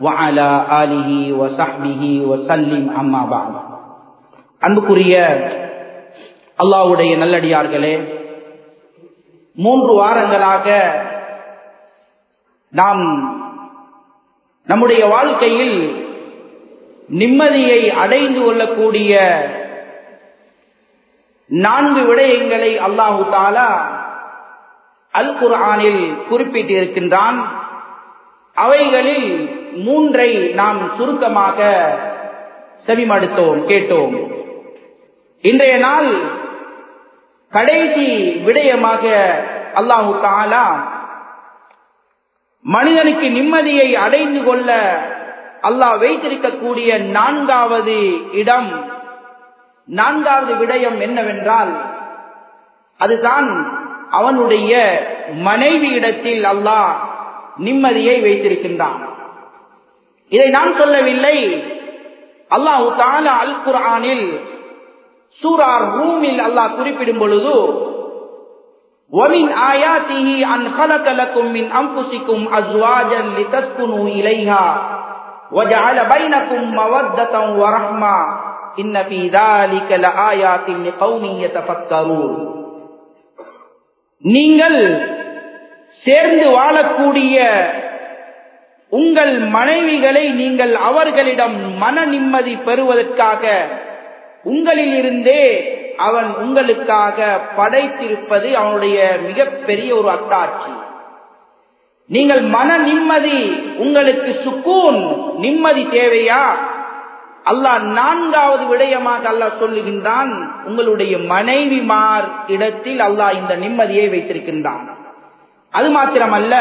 وعلى آله وصحبه وسلم أما بعد அன்புக்குரிய அல்லாவுடைய நல்லடியார்களே மூன்று வாரங்களாக நாம் நம்முடைய வாழ்க்கையில் நிம்மதியை அடைந்து கொள்ளக்கூடிய நான்கு விடயங்களை அல்லாஹு தாலா அல் குர்ஆனில் குறிப்பிட்டிருக்கின்றான் அவைகளில் மூன்றை நாம் சுருக்கமாக செவிமடுத்தோம் கேட்டோம். இன்றைய நாள் கடைசி விடயமாக அல்லாஹு தாலா மனிதனுக்கு நிம்மதியை அடைந்து கொள்ள அல்லாஹ் வைத்திருக்கக்கூடிய நான்காவது இடம் நான்காவது விடயம் என்னவென்றால் அதுதான் அவனுடைய மனைவி இடத்தில் அல்லாஹ் நிம்மதியை வைத்திருக்கின்றான் இதை நான் சொல்லவில்லை அல்லாஹு தாலா அல் குர்ஆனில் சூரார் ரூமில் அல்லாஹ் குறிப்பிடும் பொழுது ومن آياته أن خلق لكم من أنفسكم أزواجا لتسكنوا إليها وجعل بينكم مودة ورحمة إن في ذلك لآيات لقوم يتفكرون நீங்கள் சேர்ந்து வாழக்கூடிய உங்கள் மனைவிகளை நீங்கள் அவர்களிடம் மன நிம்மதி பெறுவதற்காக உங்களிலிருந்தே அவன் உங்களுக்காக படைத்திருப்பது அவனுடைய மிகப்பெரிய ஒரு அத்தாட்சி. நீங்கள் மன நிம்மதி உங்களுக்கு சுக்கூன் நிம்மதி தேவையா? அல்லாஹ் நான்காவது விடயமாக அல்லாஹ் சொல்லுகின்றான் உங்களுடைய மனைவிமார் இடத்தில் அல்லாஹ் இந்த நிம்மதியை வைத்திருக்கின்றான். அது மாத்திரமல்ல.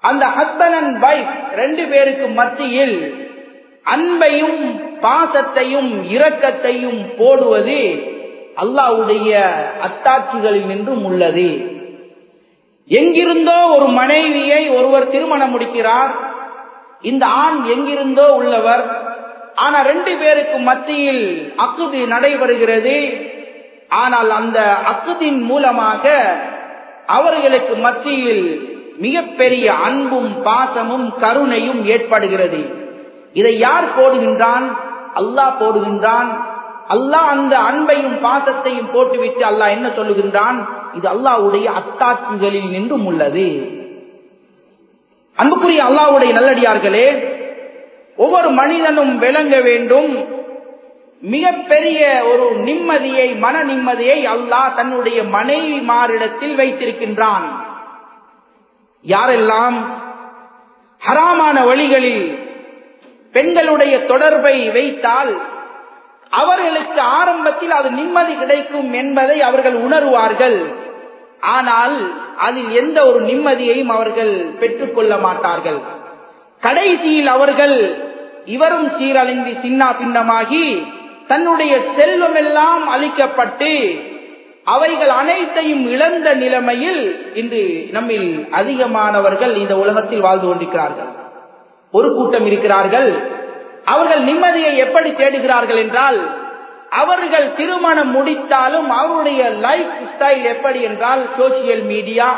அந்த ஹஸ்பண்ட் வைஃப் ரெண்டு பேருக்கு மத்தியில் அன்பையும் பாசத்தையும் இரக்கத்தையும் போடுவது அல்லாவுடைய அத்தாட்சிகளில் நின்றும் உள்ளது. எங்கிருந்தோ ஒரு மனைவியை ஒருவர் திருமணம் முடிக்கிறார். இந்த ஆண் எங்கிருந்தோ உள்ளவர். ஆனா ரெண்டு பேருக்கு மத்தியில் அக்குது நடைபெறுகிறது. ஆனால் அந்த அக்குதின் மூலமாக அவர்களுக்கு மத்தியில் மிகப்பெரிய அன்பும் பாசமும் கருணையும் ஏற்படுகிறது. இதை யார் போடுகின்றான்? அல்லாஹ் போடுகின்றான். அல்லாஹ் அந்த அன்பையும் பாசத்தையும் போட்டுவிட்டு அல்லாஹ் என்ன சொல்லுகின்றான்? இது அல்லாஹ்வுடைய அத்தாட்சிகளில் நின்றும் உள்ளது. அன்புக்குரிய அல்லாஹுடைய நல்லடியார்களே ஒவ்வொரு மனிதனும் விளங்க வேண்டும். மிகப்பெரிய ஒரு நிம்மதியை மன நிம்மதியை அல்லாஹ் தன்னுடைய மனைவி மாறிடத்தில் வைத்திருக்கின்றான். யாரெல்லாம் ஹராமான வழிகளில் பெண்களுடைய தொடர்பை வைத்தால் அவர்களுக்கு ஆரம்பத்தில் அது நிம்மதி கிடைக்கும் என்பதை அவர்கள் உணர்வார்கள். ஆனால் அதில் எந்த ஒரு நிம்மதியையும் அவர்கள் பெற்றுக்கொள்ள மாட்டார்கள். கடைசியில் அவர்கள் இவரும் சீரழிந்து சின்னா பின்னமாகி தன்னுடைய செல்வம் எல்லாம் அளிக்கப்பட்டு அவைகள் அனைத்தையும் இழந்த நிலைமையில் இன்று நம்மில் அதிகமானவர்கள் இந்த உலகத்தில் வாழ்ந்து கொண்டிருக்கிறார்கள். ஒரு கூட்டம் இருக்கிறார்கள். அவர்கள் நிம்மதியை எப்படி தேடுகிறார்கள் என்றால் அவர்கள் திருமணம் முடித்தாலும் அவருடைய லைஃப் ஸ்டைல் எப்படி என்றால் சோசியல் மீடியா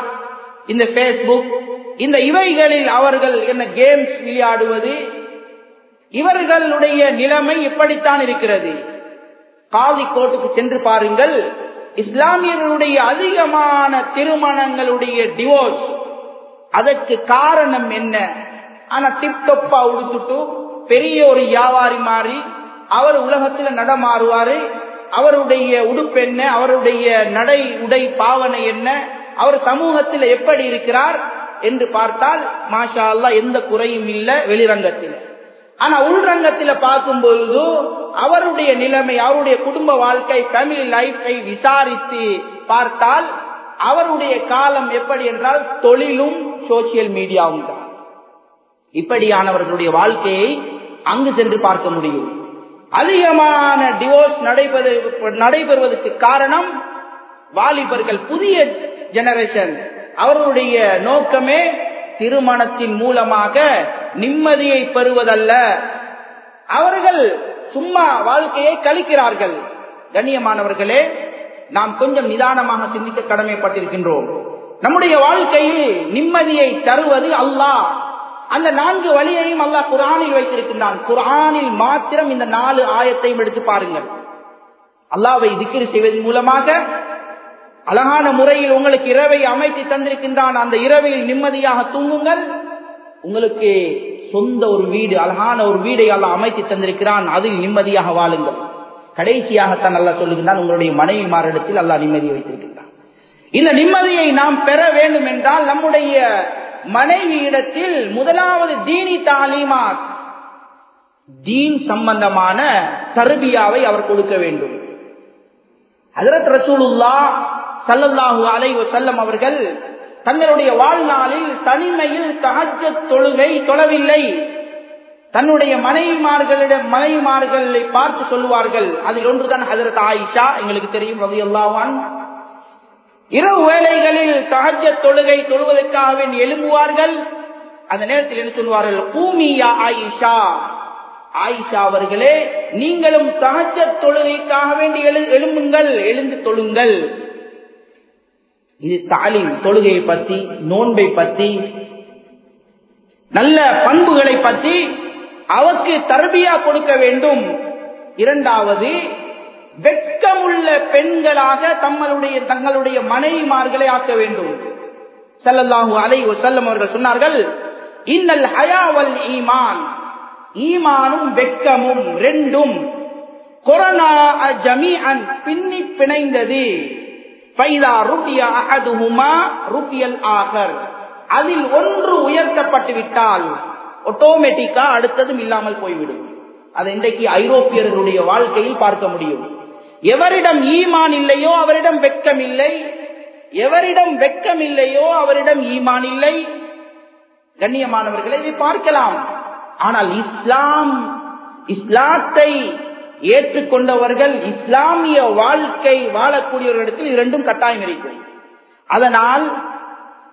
இந்த பேஸ்புக் இந்த இவைகளில் அவர்கள் என்ன கேம்ஸ் விளையாடுவது இவர்களுடைய நிலைமை இப்படித்தான் இருக்கிறது. காதி கோட்டுக்கு சென்று பாருங்கள். இஸ்லாமியர்களுடைய அதிகமான திருமணங்களுடைய டிவோர்ஸ் அதற்கு காரணம் என்ன? ஆனா டிப்டொப்பா உடுத்துட்டு பெரிய ஒரு வியாபாரி மாறி அவர் உலகத்துல நடமாறுவாரு அவருடைய உடுப்பு என்ன? அவருடைய நடை உடை பாவனை என்ன? அவர் சமூகத்தில் எப்படி இருக்கிறார்? என்று பார்த்தால் மாஷா அல்லா எந்த குறையும் இல்லை வெளிரங்கத்தில். ஆனா உள்ரங்கத்தில் பார்க்கும் பொழுது அவருடைய நிலைமை அவருடைய குடும்ப வாழ்க்கை ஃபேமிலி லைஃபை விசாரித்து பார்த்தால் அவருடைய காலம் எப்படி என்றால் தொழிலும் சோசியல் மீடியாவும் தான். இப்படியானவர்களுடைய வாழ்க்கையை அங்கு சென்று பார்க்க முடியும். அதிகமான டிவோர்ஸ் நடைபெறுவதற்கு காரணம் வாலிபர்கள் புதிய ஜெனரேஷன் அவருடைய நோக்கமே திருமணத்தின் மூலமாக நிம்மதியை பெறுவதல்ல. அவர்கள் சும்மா வாழ்க்கையை கழிக்கிறார்கள். கண்ணியமானவர்களே நாம் கொஞ்சம் நிதானமாக சிந்திக்க கடமைப்பட்டிருக்கின்றோம். நம்முடைய வாழ்க்கையில் நிம்மதியை தருவது அல்லாஹ். அந்த நான்கு வழியையும் அல்லாஹ் குரானில் வைத்திருக்கின்றான். குரானில் மாத்திரம் இந்த நாலு ஆயத்தையும் எடுத்து பாருங்கள். அல்லாவை திக்கிரி செய்வதன் மூலமாக அழகான முறையில் உங்களுக்கு இரவை அமைத்து தந்திருக்கின்றான். அந்த இரவில் நிம்மதியாக தூங்குங்கள். உங்களுக்கு சொந்த ஒரு வீடு அழகான ஒரு வீடை அல்ல அமைத்து தந்திருக்கிறான் அதில் நிம்மதியாக வாழுங்கள். கடைசியாகத்தான் நல்லா சொல்லுகின்றான் உங்களுடைய மனைவி மாறிடத்தில் அல்லா நிம்மதியை வைத்திருக்கின்றான். இந்த நிம்மதியை நாம் பெற வேண்டும் என்றால் நம்முடைய மனைவி இடத்தில் முதலாவது தீனி தாலிமா தீன் சம்பந்தமான தருபியாவை அவர் கொடுக்க வேண்டும். ஹசரத் ரசூலுல்லா சல்லல்லாஹு அலை செல்லம் அவர்கள் தங்களுடைய வாழ்நாளில் தனிமையில் தகஜ தொழுகை தொழவில்லை. தன்னுடைய மனைவிமார்களிடம் மனைவிமார்களை பார்த்து சொல்லுவார்கள். அதில் ஒன்றுதான் ஹசரத் ஆயிஷா எங்களுக்கு தெரியும் ரவி அல்லாவான் இரவு வேளைகளில் தகஜ தொழுகை தொழுவதற்காக எழும்புவார்கள். அந்த நேரத்தில் என்ன சொல்வார்கள்? பூமியா ஆயிஷா. ஆயிஷா அவர்களே நீங்களும் தகஜ தொழுகைக்காக வேண்டி எழு எழும்புங்கள் எழுந்து தொழுங்கள். இது தாலிம் தொழுகையை பத்தி நோன்பை பத்தி நல்ல பண்புகளை பற்றி அவருக்கு தர்பியா கொடுக்க வேண்டும். இரண்டாவது வெட்கமுள்ள பெண்களாக தங்களுடைய தங்களுடைய மனைவிமார்களை ஆக்க வேண்டும். செல்லல்லாஹு அலை செல்லம் அவர்கள் சொன்னார்கள் இன்னல் ஹயாவல் ஈமான். ஈமானும் வெட்கமும் ரெண்டும் கொரோனா ஜமீஅன் பின்னி பிணைந்தது. அதில் ஒன்று உயர்த்தப்பட்டு விட்டால் ஆட்டோமேட்டிக்கா அடுத்ததும் இல்லாமல் போய்விடும். அதை இன்றைக்கு ஐரோப்பியர்களுடைய வாழ்க்கையில் பார்க்க முடியும். எவரிடம் ஈமான் இல்லையோ அவரிடம் வெக்கம் இல்லை. எவரிடம் வெக்கம் இல்லையோ அவரிடம் ஈமான் இல்லை. கண்ணியமானவர்களை இதை பார்க்கலாம். ஆனால் இஸ்லாம் இஸ்லாத்தை ஏற்றுக்கொண்டவர்கள் இஸ்லாமிய வாழ்க்கை வாழக்கூடியவர்களிடத்தில் இரண்டும் கட்டாயம் இருக்கும். அதனால்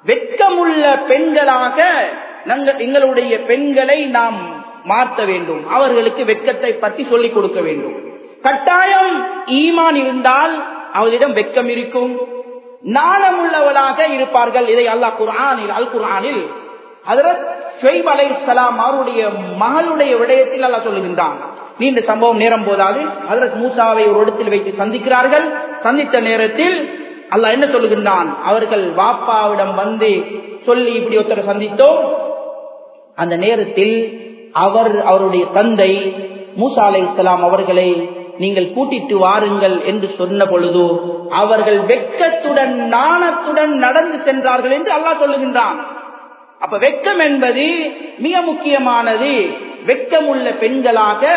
வெட்கமுள்ள பெண்களாக நாங்கள் எங்களுடைய பெண்களை நாம் மாற்ற வேண்டும். அவர்களுக்கு வெட்கத்தை பற்றி சொல்லிக் கொடுக்க வேண்டும். கட்டாயம் ஈமான் இருந்தால் அவர்களிடம் வெட்கம் இருக்கும். நாணமுள்ளவளாக இருப்பார்கள் இதை அல்லாஹ் குரானில் அல் குர்ஆனில் ஹதரத் அலை சலாம் அவருடைய மகளுடைய விடயத்தில் அல்லாஹ் சொல்லுகின்றான். நீண்ட சம்பவம் நேரம் போதாது. அதற்கு மூசாவை ஒரு இடத்தில் வைத்து சந்திக்கிறார்கள். சந்தித்த நேரத்தில் அல்லாஹ் என்ன சொல்லுகின்றான்? அவர்கள் வாப்பாவிடம் வந்து சொல்லி இப்படி ஒருத்தரை சந்தித்தோம். அந்த நேரத்தில் அவர் அவருடைய தந்தை மூசா அலை இஸ்லாம் அவர்களை நீங்கள் கூட்டிட்டு வாருங்கள் என்று சொன்ன பொழுது அவர்கள் வெட்கத்துடன் நாணத்துடன் நடந்து சென்றார்கள் என்று அல்லாஹ் சொல்லுகின்றான். அப்ப வெட்கம் என்பது மிக முக்கியமானது. வெட்கம் உள்ள பெண்களாக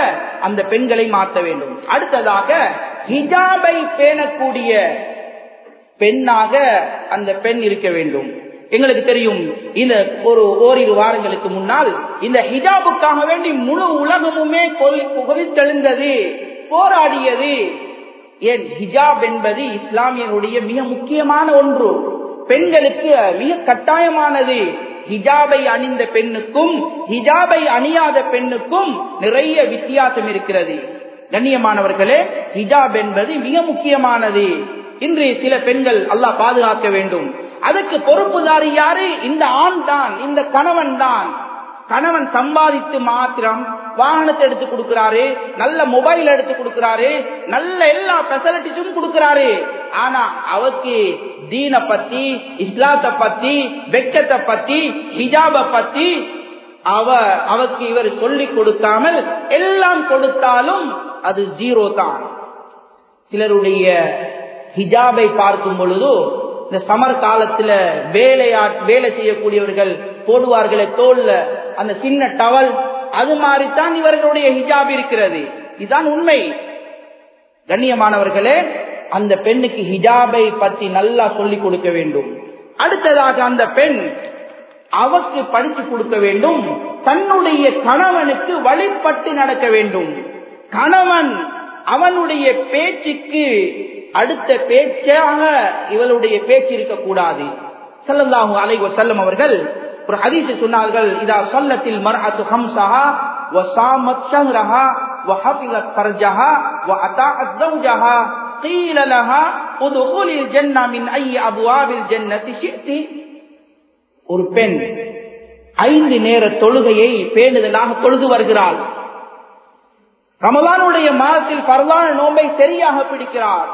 அந்த பெண்களை மாற்ற வேண்டும். அடுத்ததாக ஹிஜாபை பேணக்கூடிய பெண்ணாக அந்த பெண் இருக்க வேண்டும். எங்களுக்கு தெரியும் இந்த ஒரு ஓரிரு வாரங்களுக்கு முன்னால் இந்த ஹிஜாபுக்காக வேண்டி முழு உலகமுமே கொதித்தெழுந்தது போராடியது. ஏன்? ஹிஜாப் என்பது இஸ்லாமியனுடைய மிக முக்கியமான ஒன்று. பெண்களுக்கு மிக கட்டாயமானது. ஹிஜாபை அணிந்த பெண்ணுக்கும் ஹிஜாபை அணியாத பெண்ணுக்கும் நிறைய வித்தியாசம் இருக்கிறது. கண்ணியமானவர்களே ஹிஜாப் என்பது மிக முக்கியமானது. இன்று சில பெண்கள் அல்லாஹ் பாதுகாக்க வேண்டும். அதுக்கு பொறுப்புதாரி யாரு? இந்த ஆண் தான் இந்த கணவன் தான் கணவன் சம்பாதித்து மாத்திரம் வாகனத்தை எடுத்து கொடுக்கிறாரு நல்ல மொபைல் எடுத்து கொடுக்கிறாரு நல்ல எல்லா பெசிலிட்டிஸும் கொடுக்கிறாரு. ஆனா அவருக்கு தீன பத்தி இஸ்லாத்தை பத்தி வெக்கத்தை பத்தி ஹிஜாப பத்தி அவ அவருக்கு இவர் சொல்லிக் கொடுக்காமல் எல்லாம் கொடுத்தாலும் அது ஜீரோ தான். சிலருடைய ஹிஜாபை பார்க்கும் பொழுது இந்த சமர் காலத்துல வேலையா வேலை செய்யக்கூடியவர்கள் போடுவார்களே தோல்ல அந்த சின்ன டவல் அது மாதிரித்தான் இவர்களுடைய ஹிஜாப் இருக்கிறது. இதுதான் உண்மை. கண்ணியமானவர்களே அந்த பெண்ணுக்கு ஹிஜாபை பற்றி நல்லா சொல்லிக் கொடுக்க வேண்டும். அடுத்ததாக அந்த பெண் அவக்கு படித்து கொடுக்க வேண்டும். தன்னுடைய கணவனுக்கு வழிபட்டு நடக்க வேண்டும். கணவன் அவனுடைய பேச்சுக்கு அடுத்த பேச்சாக இவளுடைய பேச்சு இருக்கக்கூடாது. செல்லந்தாகும் அலைவர் செல்லும் அவர்கள் ஒரு ஹதீஸ் சொன்னார்கள் இதா சொல்லத்தில் மர்அத்து ஹம்ஸஹா வ சாமத் ஷஹ்ரஹா வ ஹஃபிலத் ஃபர்ஜஹா வ அதாஅத் ஜௌஜஹா قيل لها ادخلي الجنة من أي أبواب الجنة شئت ஒரு பெண் ஐந்து நேர தொழுகையை பேணுதலாக தொழுது வருகிறாள் ரமலானுடைய மாதத்தில் பரவான நோம்பை சரியாக பிடிக்கிறார்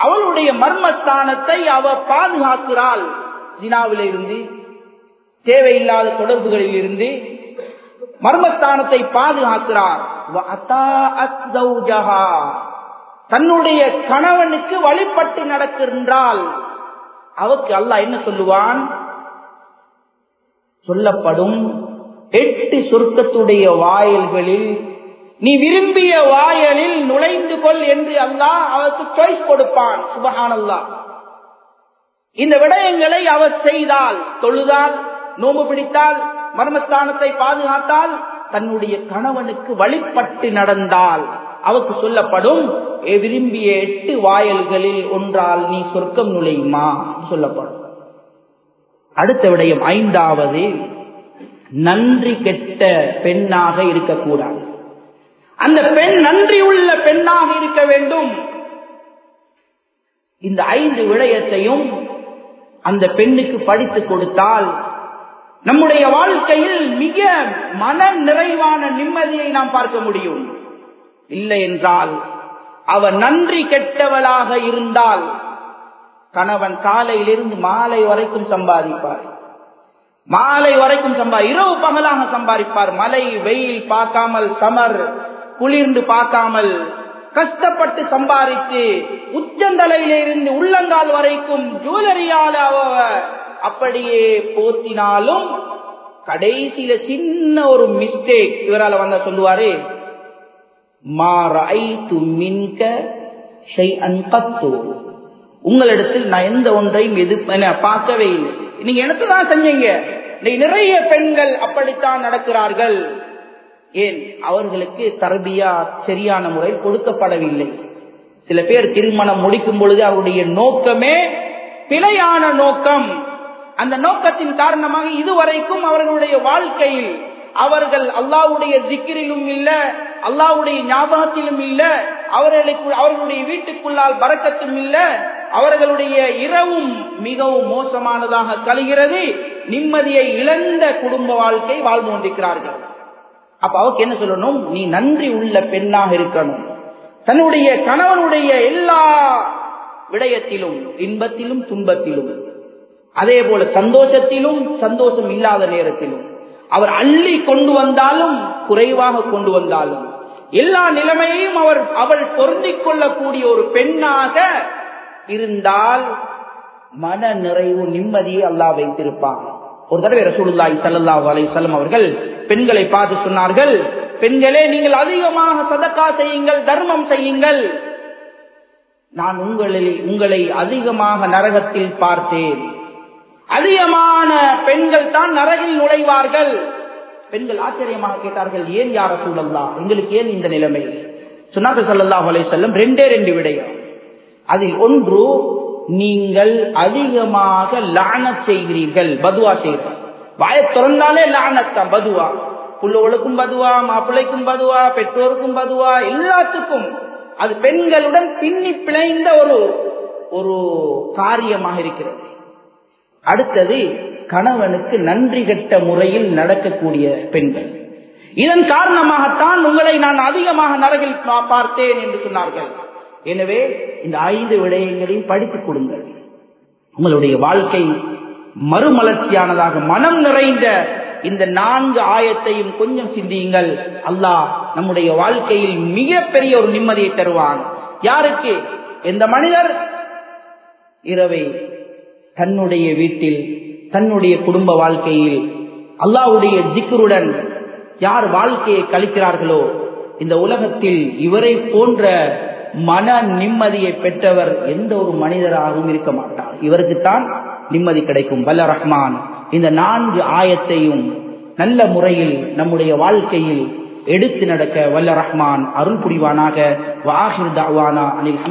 அவளுடைய மர்மஸ்தானத்தை அவ பாதுகாக்கிறாள் ஜினாவிலிருந்து தேவையில்லாத தொடர்புகளில் இருந்து மர்மஸ்தானத்தை பாதுகாக்கிறார். தன்னுடைய கணவனுக்கு வழிபட்டு நடக்கின்றால் அவருக்கு அல்லாஹ் என்ன சொல்லுவான்? சொல்லப்படும் எட்டு சொர்க்கத்துடைய வாயல்களில் நீ விரும்பிய வாயலில் நுழைந்து கொள் என்று அல்லாஹ் அவருக்கு சாய்ஸ் கொடுப்பான். சுபஹானல்லா இந்த விடயங்களை அவர் செய்தால் தொழுதால் நோம்பு பிடித்தால் மர்மஸ்தானத்தை பாதுகாத்தால் தன்னுடைய கணவனுக்கு வழிபட்டு நடந்தால் அவருக்கு சொல்லப்படும் விரும்பிய எட்டு வாயல்களில் ஒன்றால் நீ சொர்க்கம் நுழையுமா? சொல்லப்படும். அடுத்த விடயம் ஐந்தாவது நன்றி கெட்ட பெண்ணாக இருக்கக்கூடாது. அந்த பெண் நன்றி உள்ள பெண்ணாக இருக்க வேண்டும். இந்த ஐந்து விடயத்தையும் அந்த பெண்ணுக்கு படித்து கொடுத்தால் நம்முடைய வாழ்க்கையில் மிக மன நிறைவான நிம்மதியை நாம் பார்க்க முடியும். இல்லை என்றால் அவர் நன்றி கெட்டவளாக இருந்தால் கணவன் காலையிலிருந்து மாலை வரைக்கும் சம்பாதிப்பார். மாலை வரைக்கும் சம்பா இரவு பகலாக சம்பாதிப்பார். மலை வெயில் பார்க்காமல் சமர் குளிர்ந்து பார்க்காமல் கஷ்டப்பட்டு சம்பாதித்து உச்சந்தலையிலிருந்து உள்ளங்கால் வரைக்கும் ஜுவலரியால் அவ அப்படியே போத்தினாலும் கடைசியில சின்ன ஒரு மிஸ்டேக் இவரால் வந்த சொல்லுவாரு உங்களிடத்தில் நான் எந்த ஒன்றையும் எது பார்க்கவே இல்லை. நீங்க என்னத்தான் செஞ்சீங்க? நிறைய பெண்கள் அப்படித்தான் நடக்கிறார்கள். ஏன்? அவர்களுக்கு தரபியா சரியான முறை கொடுக்கப்படவில்லை. சில பேர் திருமணம் முடிக்கும் பொழுது அவருடைய நோக்கமே பிழையான நோக்கம். அந்த நோக்கத்தின் காரணமாக இதுவரைக்கும் அவர்களுடைய வாழ்க்கையில் அவர்கள் அல்லாவுடைய திக்கிரிலும் இல்ல அல்லாவுடைய ஞாபகத்திலும் இல்ல அவர்களுக்கு அவர்களுடைய வீட்டுக்குள்ளால் பறக்கத்தும் இல்ல அவர்களுடைய இரவும் மிகவும் மோசமானதாக கழிகிறது நிம்மதியை இழந்த குடும்ப வாழ்க்கை வாழ்ந்து கொண்டிருக்கிறார்கள். அப்ப அவருக்கு என்ன சொல்லணும்? நீ நன்றி உள்ள பெண்ணாக இருக்கணும். தன்னுடைய கணவனுடைய எல்லா விடயத்திலும் இன்பத்திலும் துன்பத்திலும் அதே போல சந்தோஷத்திலும் சந்தோஷம் இல்லாத நேரத்திலும். அவர் அள்ளி கொண்டு வந்தாலும் குறைவாக கொண்டு வந்தாலும். எல்லா நிலைமையையும் அவர் அவள் பொருந்திக் கொள்ளக்கூடிய ஒரு பெண்ணாக இருந்தால் மன நிறைவு நிம்மதியை அல்லா வைத்திருப்பான். ஒரு தடவை ரசூலுல்லாய் சல்லா அலைஹி அவர்கள் பெண்களை பார்த்து சொன்னார்கள் பெண்களே நீங்கள் அதிகமாக சதக்கா செய்யுங்கள் தர்மம் செய்யுங்கள். நான் உங்களில் உங்களை அதிகமாக நரகத்தில் பார்த்தேன். பெண்கள் தான் நரகில் நுழைவார்கள். பெண்கள் ஆச்சரியமாக கேட்டார்கள் ஏன் யார சூழல்லா எங்களுக்கு ஏன் இந்த நிலைமை? சொன்னார்கள் சல்லல்லாஹு அலைஹி வஸல்லம் ரெண்டே ரெண்டு விடயம் அதில் ஒன்று நீங்கள் அதிகமாக லானத் செய்கிறீர்கள் பதுவா செய்கிறீர்கள் வாய திறந்தாலே லானத்தான் பதுவா. புள்ளவளுக்கும் பதுவா மாப்பிள்ளைக்கும் பதுவா பெற்றோருக்கும் பதுவா எல்லாத்துக்கும். அது பெண்களுடன் பின்னி பிழைந்த ஒரு ஒரு காரியமாக இருக்கிறது. அடுத்தது கணவனுக்கு நன்றி கெட்ட முறையில் நடக்கக்கூடிய பெண்கள். இதன் காரணமாகத்தான் உங்களை நான் அதிகமாக நரகில் பார்த்தேன் என்று சொன்னார்கள். எனவே இந்த ஐந்து விடயங்களையும் படித்துக் கொடுங்கள். உங்களுடைய வாழ்க்கை மறுமலர்ச்சியானதாக மனம் நிறைந்த இந்த நான்கு ஆயத்தையும் கொஞ்சம் சிந்தியுங்கள். அல்லாஹ் நம்முடைய வாழ்க்கையில் மிகப்பெரிய ஒரு நிம்மதியை தருவான். யாருக்கு? எந்த மனிதர்? இரவை தன்னுடைய வீட்டில் தன்னுடைய குடும்ப வாழ்க்கையில் அல்லாவுடைய ஜிக்கருடன் யார் வாழ்க்கையை கழிக்கிறார்களோ இந்த உலகத்தில் இவரை போன்ற மன நிம்மதியை பெற்றவர் எந்த ஒரு மனிதராகவும் இருக்க மாட்டார். இவருக்குத்தான் நிம்மதி கிடைக்கும். வல்ல ரஹ்மான் இந்த நான்கு ஆயத்தையும் நல்ல முறையில் நம்முடைய வாழ்க்கையில் எடுத்து நடக்க வல்ல ரஹ்மான் அருள் புரிவானாக. வாஹிர் தாவானா அனில்